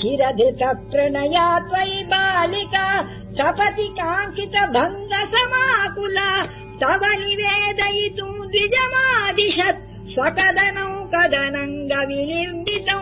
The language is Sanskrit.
शिरधित प्रणया त्वयि बालिका सपति काङ्कितभङ्ग समाकुला तव निवेदयितुम् द्विजमादिशत् स्वकदनौ कदनङ्गविलिम्बितौ